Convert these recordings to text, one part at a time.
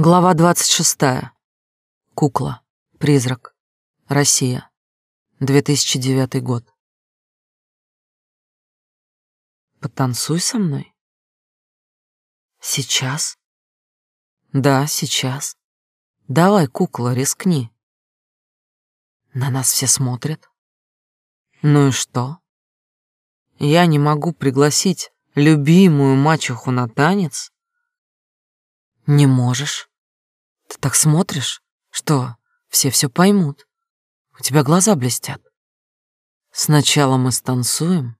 Глава 26. Кукла. Призрак. Россия. 2009 год. Потанцуй со мной. Сейчас? Да, сейчас. Давай, кукла, рискни. На нас все смотрят. Ну и что? Я не могу пригласить любимую мачеху на танец? Не можешь. Ты так смотришь, что все все поймут. У тебя глаза блестят. Сначала мы станцуем,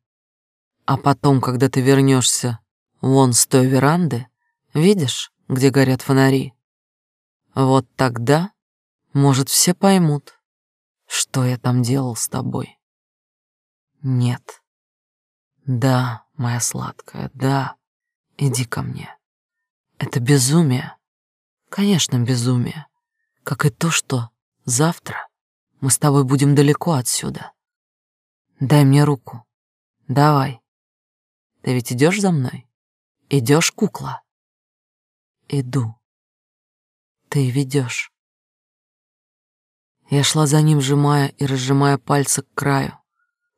а потом, когда ты вернешься вон с той веранды, видишь, где горят фонари, вот тогда, может, все поймут, что я там делал с тобой. Нет. Да, моя сладкая, да, иди ко мне. Это безумие. Конечно, безумие. Как и то, что завтра мы с тобой будем далеко отсюда. Дай мне руку. Давай. Ты ведь идешь за мной? Идешь, кукла? Иду. Ты ведешь. Я шла за ним, сжимая и разжимая пальцы к краю,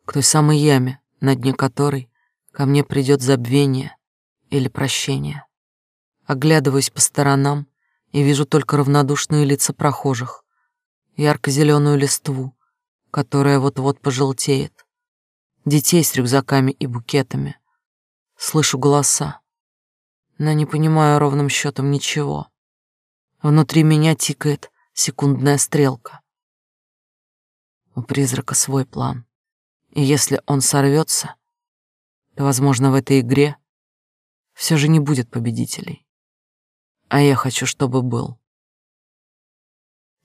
к той самой яме, на дне которой ко мне придет забвение или прощение. Оглядываясь по сторонам, и вижу только равнодушные лица прохожих, ярко-зеленую листву, которая вот-вот пожелтеет, детей с рюкзаками и букетами. Слышу голоса, но не понимаю ровным счетом ничего. Внутри меня тикает секундная стрелка. У призрака свой план, и если он сорвется, то, возможно, в этой игре все же не будет победителей а я хочу, чтобы был.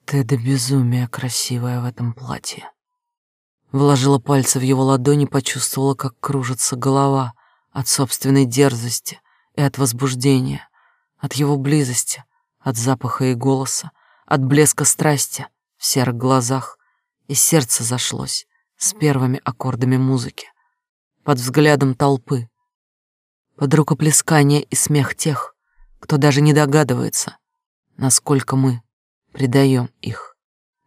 Ты до безумия красивая в этом платье. Вложила пальцы в его ладони, почувствовала, как кружится голова от собственной дерзости и от возбуждения, от его близости, от запаха и голоса, от блеска страсти в серых глазах, и сердце зашлось с первыми аккордами музыки, под взглядом толпы, под рукоплескание и смех тех, кто даже не догадывается, насколько мы предаем их,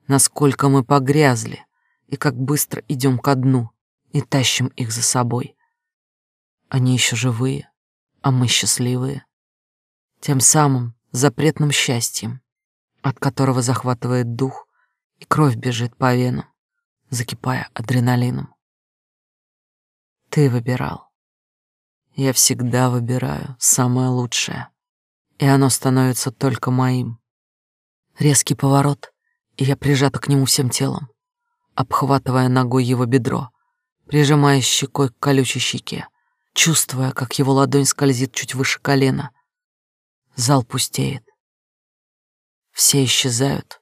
насколько мы погрязли и как быстро идем ко дну и тащим их за собой. Они еще живые, а мы счастливые. Тем самым запретным счастьем, от которого захватывает дух и кровь бежит по венам, закипая адреналином. Ты выбирал. Я всегда выбираю самое лучшее и оно становится только моим. Резкий поворот, и я прижата к нему всем телом, обхватывая ногой его бедро, прижимая щекой к колючей щеке, чувствуя, как его ладонь скользит чуть выше колена. Зал пустеет. Все исчезают,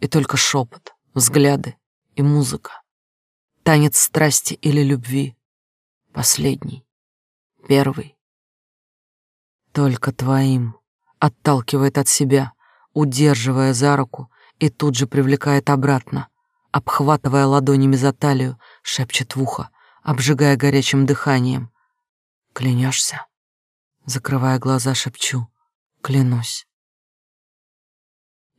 и только шепот, взгляды и музыка. Танец страсти или любви. Последний. Первый только твоим. Отталкивает от себя, удерживая за руку и тут же привлекает обратно, обхватывая ладонями за талию, шепчет в ухо, обжигая горячим дыханием. Клянешься? Закрывая глаза, шепчу. Клянусь.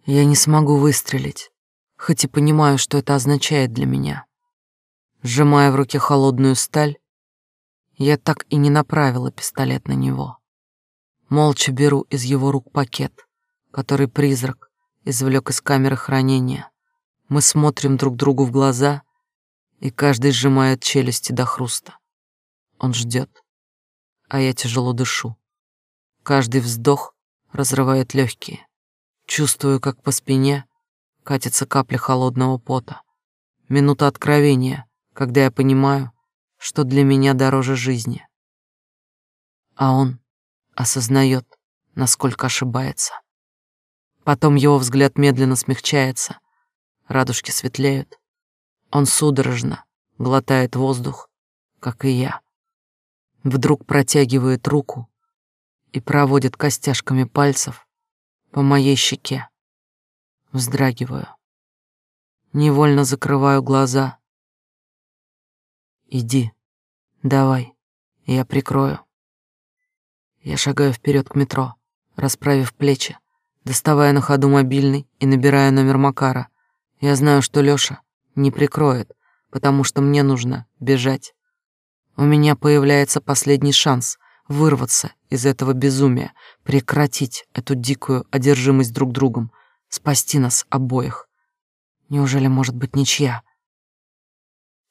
Я не смогу выстрелить, хоть и понимаю, что это означает для меня. Сжимая в руке холодную сталь, я так и не направила пистолет на него. Молча беру из его рук пакет, который призрак извлек из камеры хранения. Мы смотрим друг другу в глаза, и каждый сжимает челюсти до хруста. Он ждет, а я тяжело дышу. Каждый вздох разрывает легкие. Чувствую, как по спине катится капля холодного пота. Минута откровения, когда я понимаю, что для меня дороже жизни. А он осознает, насколько ошибается. Потом его взгляд медленно смягчается, радужки светлеют. Он судорожно глотает воздух, как и я. Вдруг протягивает руку и проводит костяшками пальцев по моей щеке. Вздрагиваю. Невольно закрываю глаза. Иди, давай, я прикрою. Я шагаю вперед к метро, расправив плечи, доставая на ходу мобильный и набирая номер Макара. Я знаю, что Лёша не прикроет, потому что мне нужно бежать. У меня появляется последний шанс вырваться из этого безумия, прекратить эту дикую одержимость друг другом, спасти нас обоих. Неужели может быть ничья?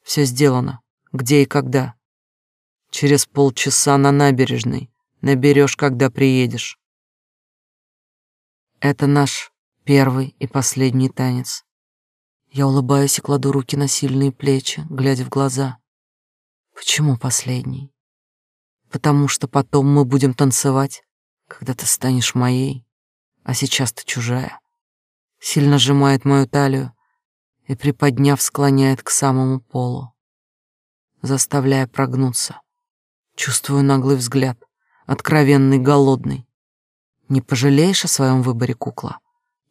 Все сделано. Где и когда? Через полчаса на набережной. Наберешь, когда приедешь. Это наш первый и последний танец. Я улыбаюсь и кладу руки на сильные плечи, глядя в глаза. Почему последний? Потому что потом мы будем танцевать, когда ты станешь моей, а сейчас ты чужая. Сильно сжимает мою талию и, приподняв, склоняет к самому полу, заставляя прогнуться. Чувствую наглый взгляд, откровенный, голодный. Не пожалеешь о своем выборе, кукла?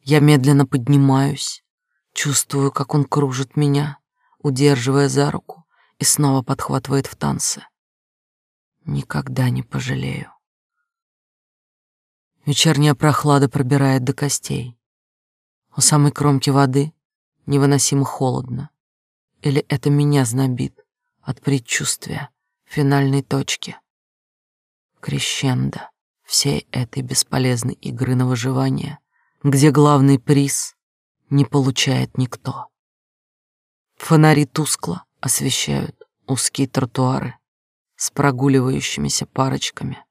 Я медленно поднимаюсь, чувствую, как он кружит меня, удерживая за руку, и снова подхватывает в танце. Никогда не пожалею. Вечерняя прохлада пробирает до костей. У самой кромки воды невыносимо холодно. Или это меня знобит от предчувствия финальной точки. Крещендо всей этой бесполезной игры на выживание, где главный приз не получает никто. Фонари тускло освещают узкие тротуары с прогуливающимися парочками,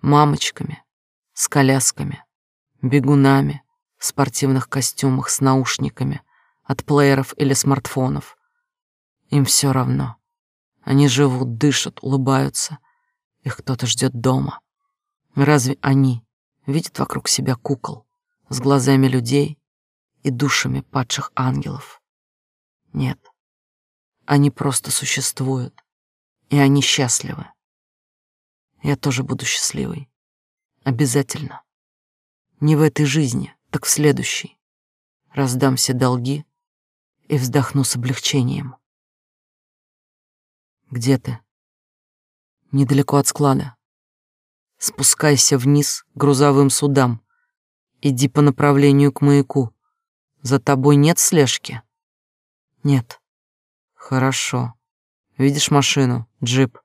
мамочками с колясками, бегунами в спортивных костюмах с наушниками от плееров или смартфонов. Им все равно. Они живут, дышат, улыбаются. Их кто-то ждет дома. Разве они видят вокруг себя кукол с глазами людей и душами падших ангелов? Нет. Они просто существуют, и они счастливы. Я тоже буду счастливой. Обязательно. Не в этой жизни, так в следующей. Раздам все долги и вздохну с облегчением. Где ты? Недалеко от склада. Спускайся вниз грузовым судам. Иди по направлению к маяку. За тобой нет слежки? Нет. Хорошо. Видишь машину? Джип.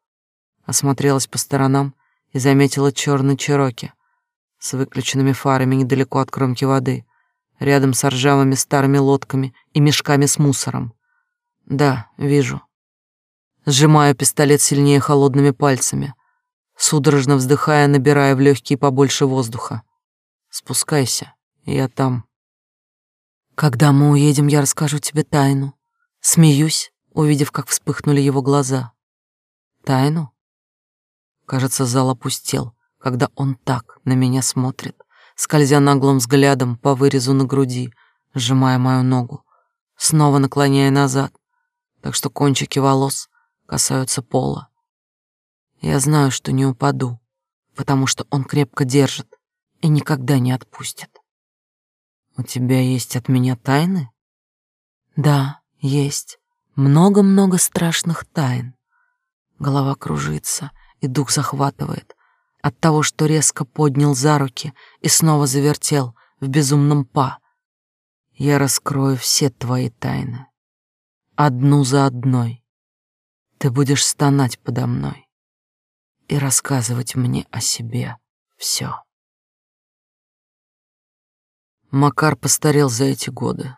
Осмотрелась по сторонам и заметила черный чероки с выключенными фарами недалеко от кромки воды, рядом с ржавыми старыми лодками и мешками с мусором. Да, вижу. Сжимаю пистолет сильнее холодными пальцами, судорожно вздыхая, набирая в легкие побольше воздуха. Спускайся, я там. Когда мы уедем, я расскажу тебе тайну. Смеюсь, увидев, как вспыхнули его глаза. Тайну? Кажется, зал опустел, когда он так на меня смотрит, скользя наглым взглядом по вырезу на груди, сжимая мою ногу, снова наклоняя назад, так что кончики волос касаются пола. Я знаю, что не упаду, потому что он крепко держит и никогда не отпустит. У тебя есть от меня тайны? Да, есть. Много-много страшных тайн. Голова кружится, и дух захватывает от того, что резко поднял за руки и снова завертел в безумном па. Я раскрою все твои тайны, одну за одной. Ты будешь стонать подо мной и рассказывать мне о себе все. Макар постарел за эти годы.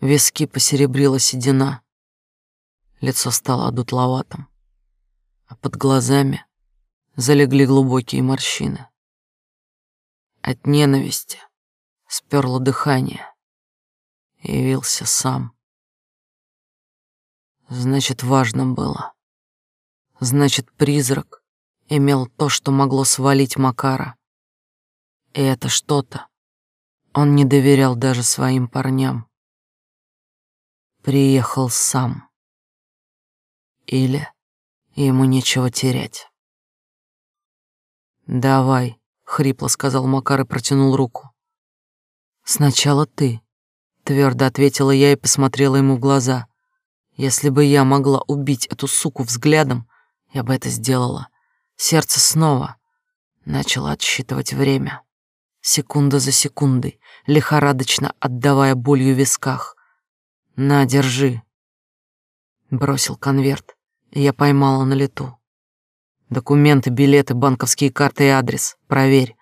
Виски посеребрила седина, лицо стало одутловатым, а под глазами залегли глубокие морщины. От ненависти сперло дыхание, явился сам. Значит, важно было. Значит, призрак имел то, что могло свалить Макара. И это что-то он не доверял даже своим парням. Приехал сам. Или ему нечего терять. «Давай», — хрипло сказал Макар и протянул руку. «Сначала ты», — твердо ответила я и посмотрела ему в глаза. Если бы я могла убить эту суку взглядом, я бы это сделала. Сердце снова начало отсчитывать время. секунда за секундой, лихорадочно отдавая болью в висках. «На, держи!» Бросил конверт, и я поймала на лету. Документы, билеты, банковские карты и адрес. Проверь.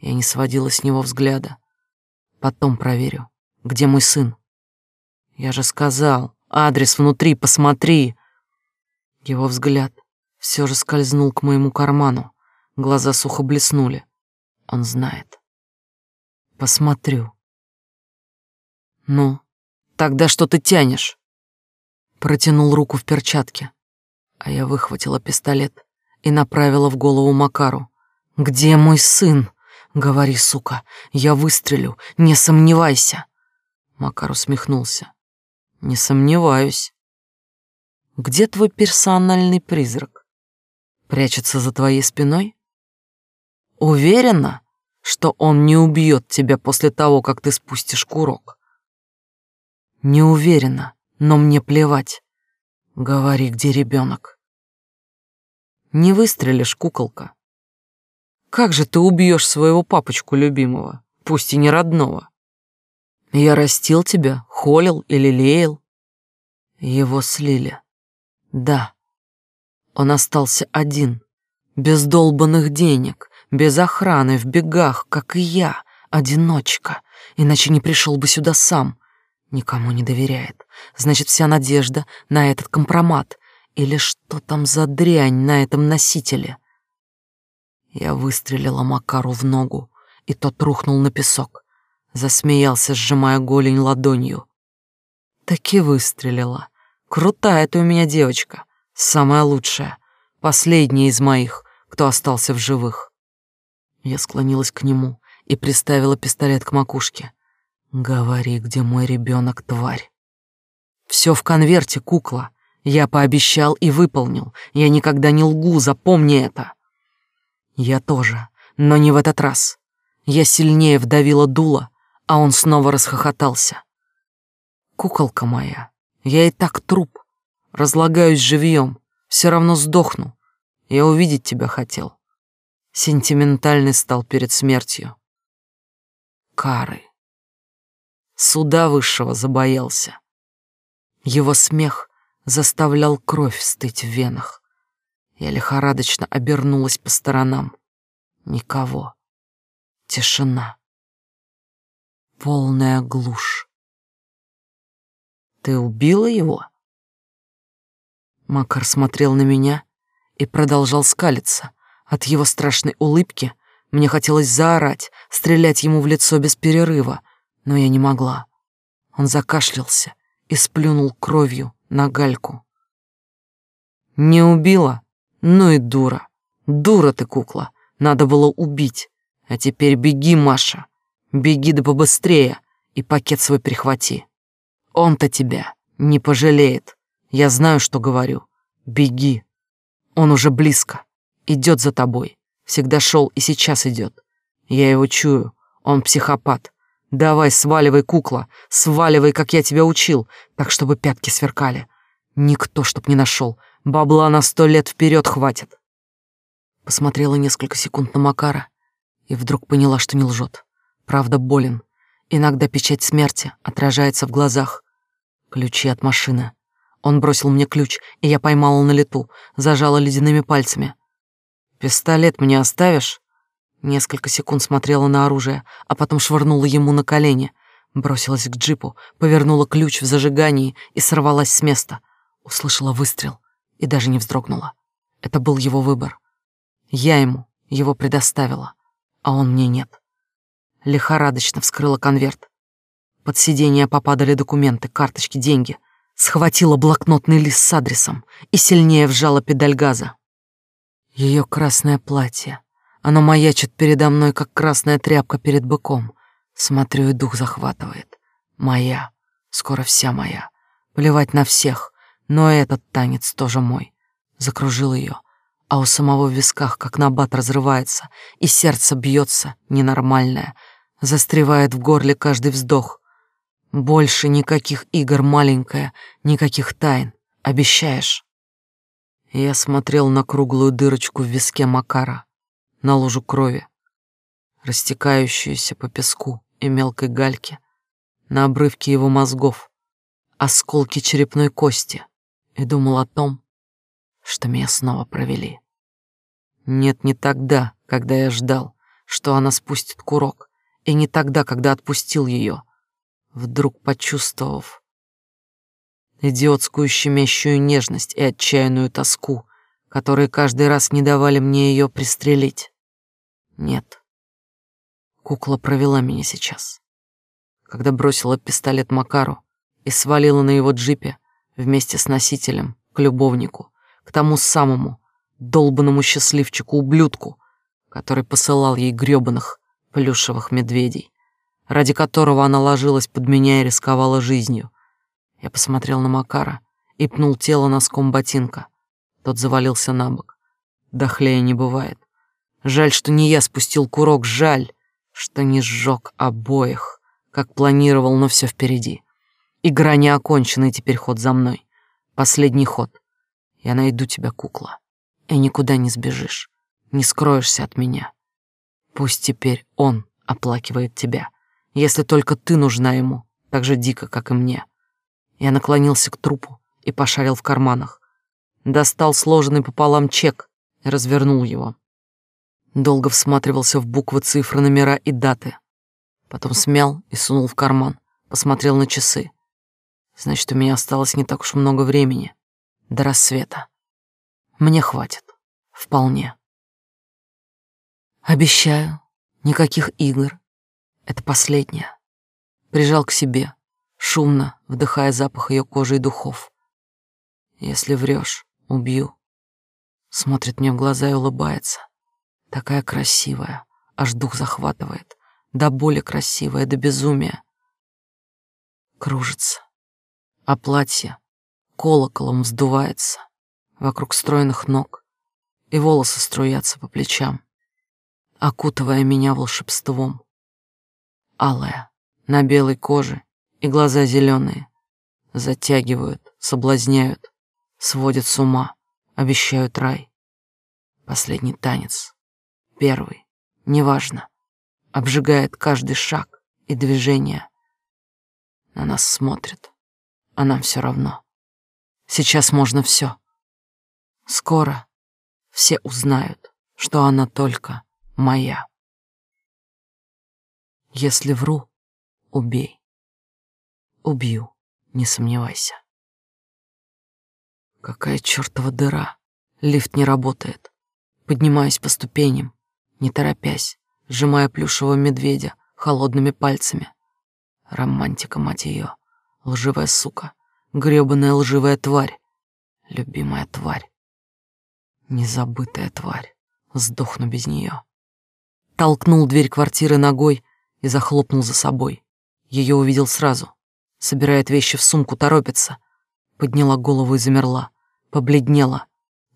Я не сводила с него взгляда. Потом проверю. Где мой сын? Я же сказал, адрес внутри, посмотри. Его взгляд все же скользнул к моему карману. Глаза сухо блеснули. Он знает. Посмотрю. Ну, тогда что ты тянешь? Протянул руку в перчатке, а я выхватила пистолет и направила в голову Макару. «Где мой сын? Говори, сука, я выстрелю, не сомневайся!» Макар усмехнулся. «Не сомневаюсь. Где твой персональный призрак? Прячется за твоей спиной? Уверена, что он не убьет тебя после того, как ты спустишь курок?» «Не уверена, но мне плевать. Говори, где ребенок. Не выстрелишь, куколка. Как же ты убьешь своего папочку любимого, пусть и не родного? Я растил тебя, холил или лелеял. Его слили. Да. Он остался один, без долбанных денег, без охраны, в бегах, как и я, одиночка, иначе не пришел бы сюда сам. Никому не доверяет. Значит, вся надежда на этот компромат, или что там за дрянь на этом носителе? Я выстрелила Макару в ногу, и тот рухнул на песок. Засмеялся, сжимая голень ладонью. Таки выстрелила. Крутая ты у меня девочка. Самая лучшая. Последняя из моих, кто остался в живых. Я склонилась к нему и приставила пистолет к макушке. Говори, где мой ребенок, тварь. Все в конверте, кукла. Я пообещал и выполнил. Я никогда не лгу, запомни это. Я тоже, но не в этот раз. Я сильнее вдавила дуло, а он снова расхохотался. Куколка моя, я и так труп. Разлагаюсь живьем, все равно сдохну. Я увидеть тебя хотел. Сентиментальный стал перед смертью. Кары. Суда высшего забоялся. Его смех заставлял кровь стыть в венах. Я лихорадочно обернулась по сторонам. Никого. Тишина. Полная глушь. Ты убила его? Макар смотрел на меня и продолжал скалиться. От его страшной улыбки мне хотелось заорать, стрелять ему в лицо без перерыва, но я не могла. Он закашлялся и сплюнул кровью на гальку. «Не убила? Ну и дура. Дура ты, кукла. Надо было убить. А теперь беги, Маша. Беги да побыстрее и пакет свой прихвати. Он-то тебя не пожалеет. Я знаю, что говорю. Беги. Он уже близко. Идет за тобой. Всегда шел и сейчас идет. Я его чую. Он психопат. Давай, сваливай, кукла, сваливай, как я тебя учил, так, чтобы пятки сверкали. Никто чтоб не нашел. Бабла на сто лет вперед хватит. Посмотрела несколько секунд на Макара и вдруг поняла, что не лжет. Правда, болен. Иногда печать смерти отражается в глазах. Ключи от машины. Он бросил мне ключ, и я поймала на лету, зажала ледяными пальцами. «Пистолет мне оставишь?» Несколько секунд смотрела на оружие, а потом швырнула ему на колени. Бросилась к джипу, повернула ключ в зажигании и сорвалась с места. Услышала выстрел и даже не вздрогнула. Это был его выбор. Я ему его предоставила, а он мне нет. Лихорадочно вскрыла конверт. Под сиденье попадали документы, карточки, деньги. Схватила блокнотный лист с адресом и сильнее вжала педаль газа. Ее красное платье, оно маячит передо мной, как красная тряпка перед быком. Смотрю, и дух захватывает. Моя, скоро вся моя. Плевать на всех, но этот танец тоже мой. Закружил ее, а у самого в висках, как набат, разрывается, и сердце бьется, ненормальное, застревает в горле каждый вздох. Больше никаких игр, маленькая, никаких тайн. Обещаешь? Я смотрел на круглую дырочку в виске Макара на лужу крови. растекающуюся по песку и мелкой гальке, на обрывке его мозгов, осколки черепной кости, и думал о том, что меня снова провели. Нет, не тогда, когда я ждал, что она спустит курок, и не тогда, когда отпустил ее, вдруг почувствовав идиотскую щемящую нежность и отчаянную тоску, которые каждый раз не давали мне ее пристрелить. Нет. Кукла провела меня сейчас. Когда бросила пистолет Макару и свалила на его джипе вместе с носителем к любовнику, к тому самому долбанному счастливчику-ублюдку, который посылал ей грёбаных плюшевых медведей, ради которого она ложилась под меня и рисковала жизнью. Я посмотрел на Макара и пнул тело носком ботинка. Тот завалился на бок. Дохлее не бывает. Жаль, что не я спустил курок, жаль, что не сжег обоих, как планировал, но все впереди. Игра не окончена, и теперь ход за мной. Последний ход. Я найду тебя, кукла, и никуда не сбежишь, не скроешься от меня. Пусть теперь он оплакивает тебя, если только ты нужна ему, так же дико, как и мне. Я наклонился к трупу и пошарил в карманах. Достал сложенный пополам чек и развернул его. Долго всматривался в буквы, цифры, номера и даты. Потом смял и сунул в карман. Посмотрел на часы. Значит, у меня осталось не так уж много времени. До рассвета. Мне хватит. Вполне. Обещаю, никаких игр. Это последнее. Прижал к себе, шумно вдыхая запах ее кожи и духов. Если врешь, убью. Смотрит мне в глаза и улыбается. Такая красивая, аж дух захватывает. До боли красивая, до безумия. Кружится. А платье колоколом вздувается вокруг стройных ног, и волосы струятся по плечам, окутывая меня волшебством. Алая, на белой коже, и глаза зеленые, затягивают, соблазняют, сводят с ума, обещают рай. Последний танец, первый, неважно, обжигает каждый шаг и движение. На нас смотрят, а нам все равно. Сейчас можно все. Скоро все узнают, что она только моя. Если вру, убей. Убью, не сомневайся. Какая чертова дыра. Лифт не работает. Поднимаюсь по ступеням, не торопясь, сжимая плюшевого медведя холодными пальцами. Романтика, мать ее, лживая сука, грёбаная лживая тварь, любимая тварь. Незабытая тварь. Сдохну без нее. Толкнул дверь квартиры ногой и захлопнул за собой. Ее увидел сразу. Собирает вещи в сумку, торопится. Подняла голову и замерла. Побледнела.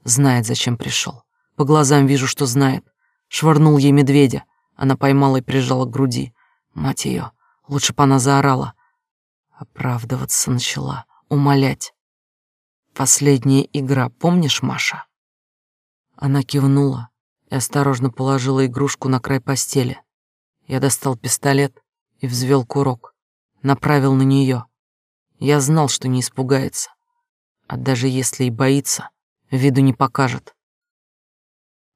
Знает, зачем пришел. По глазам вижу, что знает. Швырнул ей медведя. Она поймала и прижала к груди. Мать ее, лучше бы она заорала. Оправдываться начала, умолять. Последняя игра, помнишь, Маша? Она кивнула и осторожно положила игрушку на край постели. Я достал пистолет и взвел курок, направил на нее. Я знал, что не испугается, а даже если и боится, виду не покажет.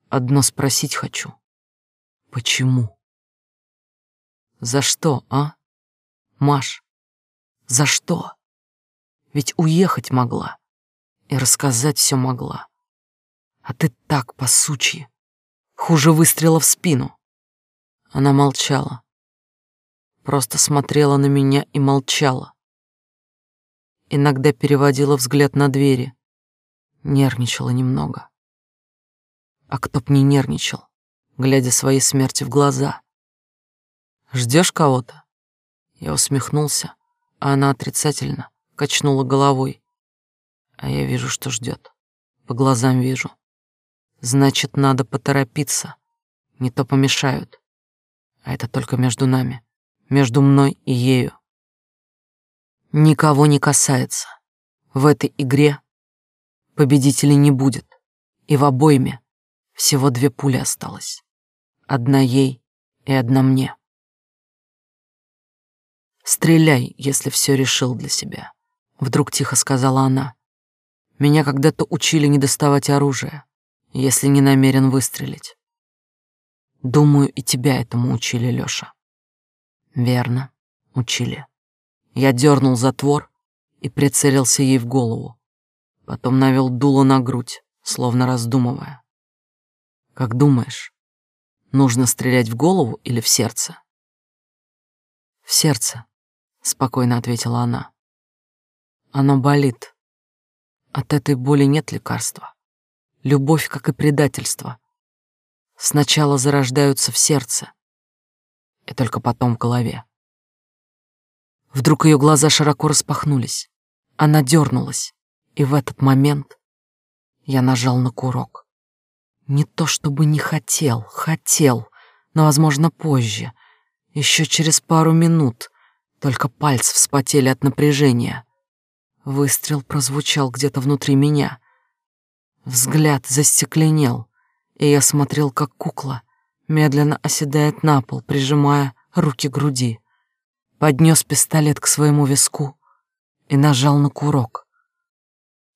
Одно спросить хочу. Почему? За что, а? Маш, за что? Ведь уехать могла и рассказать все могла. А ты так, по сучьи. Хуже выстрела в спину. Она молчала. Просто смотрела на меня и молчала. Иногда переводила взгляд на двери. Нервничала немного. А кто б не нервничал, глядя своей смерти в глаза. Ждешь кого-то? Я усмехнулся, а она отрицательно качнула головой. А я вижу, что ждет. По глазам вижу. Значит, надо поторопиться. Не то помешают. А это только между нами. Между мной и ею. Никого не касается. В этой игре победителей не будет. И в обойме всего две пули осталось. Одна ей и одна мне. Стреляй, если все решил для себя, вдруг тихо сказала она. Меня когда-то учили не доставать оружие, если не намерен выстрелить. Думаю, и тебя этому учили, Лёша. Верно, учили. Я дернул затвор и прицелился ей в голову. Потом навел дуло на грудь, словно раздумывая. Как думаешь, нужно стрелять в голову или в сердце? В сердце, спокойно ответила она. Оно болит. От этой боли нет лекарства. Любовь, как и предательство, сначала зарождаются в сердце, и только потом в голове. Вдруг ее глаза широко распахнулись. Она дернулась, и в этот момент я нажал на курок. Не то чтобы не хотел, хотел, но, возможно, позже, еще через пару минут, только пальцы вспотели от напряжения. Выстрел прозвучал где-то внутри меня. Взгляд застекленел, и я смотрел, как кукла медленно оседает на пол, прижимая руки к груди. Поднес пистолет к своему виску и нажал на курок.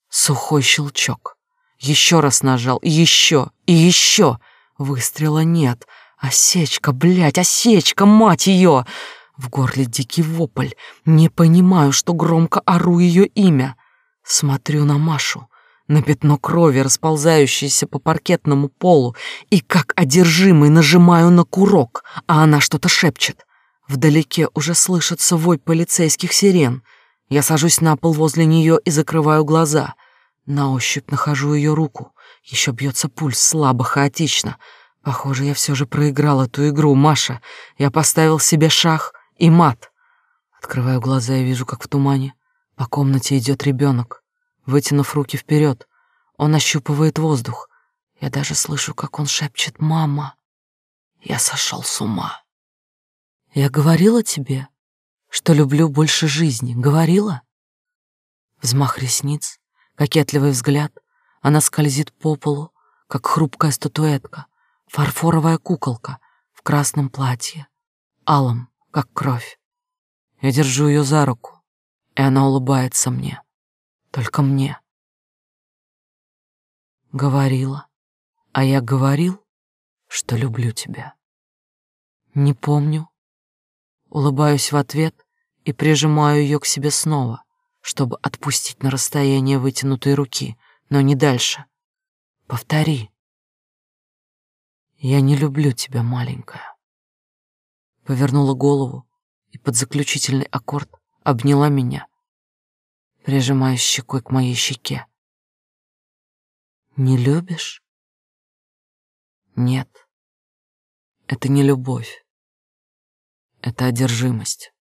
Сухой щелчок. Еще раз нажал, и еще, и еще. Выстрела нет. Осечка, блядь, осечка, мать ее! В горле дикий вопль. Не понимаю, что громко ору ее имя. Смотрю на Машу, на пятно крови, расползающееся по паркетному полу, и как одержимый нажимаю на курок, а она что-то шепчет. Вдалеке уже слышится вой полицейских сирен. Я сажусь на пол возле нее и закрываю глаза. На ощупь нахожу ее руку. Еще бьется пульс слабо, хаотично. Похоже, я все же проиграл эту игру, Маша. Я поставил себе шах и мат. Открываю глаза и вижу, как в тумане. По комнате идет ребенок. Вытянув руки вперед, он ощупывает воздух. Я даже слышу, как он шепчет «Мама». Я сошел с ума. Я говорила тебе, что люблю больше жизни. Говорила? Взмах ресниц, кокетливый взгляд. Она скользит по полу, как хрупкая статуэтка, фарфоровая куколка в красном платье, алом, как кровь. Я держу ее за руку, и она улыбается мне. Только мне. Говорила, а я говорил, что люблю тебя. Не помню. Улыбаюсь в ответ и прижимаю ее к себе снова, чтобы отпустить на расстояние вытянутой руки, но не дальше. Повтори. Я не люблю тебя, маленькая повернула голову и под заключительный аккорд обняла меня, прижимая щекой к моей щеке. «Не любишь?» «Нет, это не любовь, это одержимость».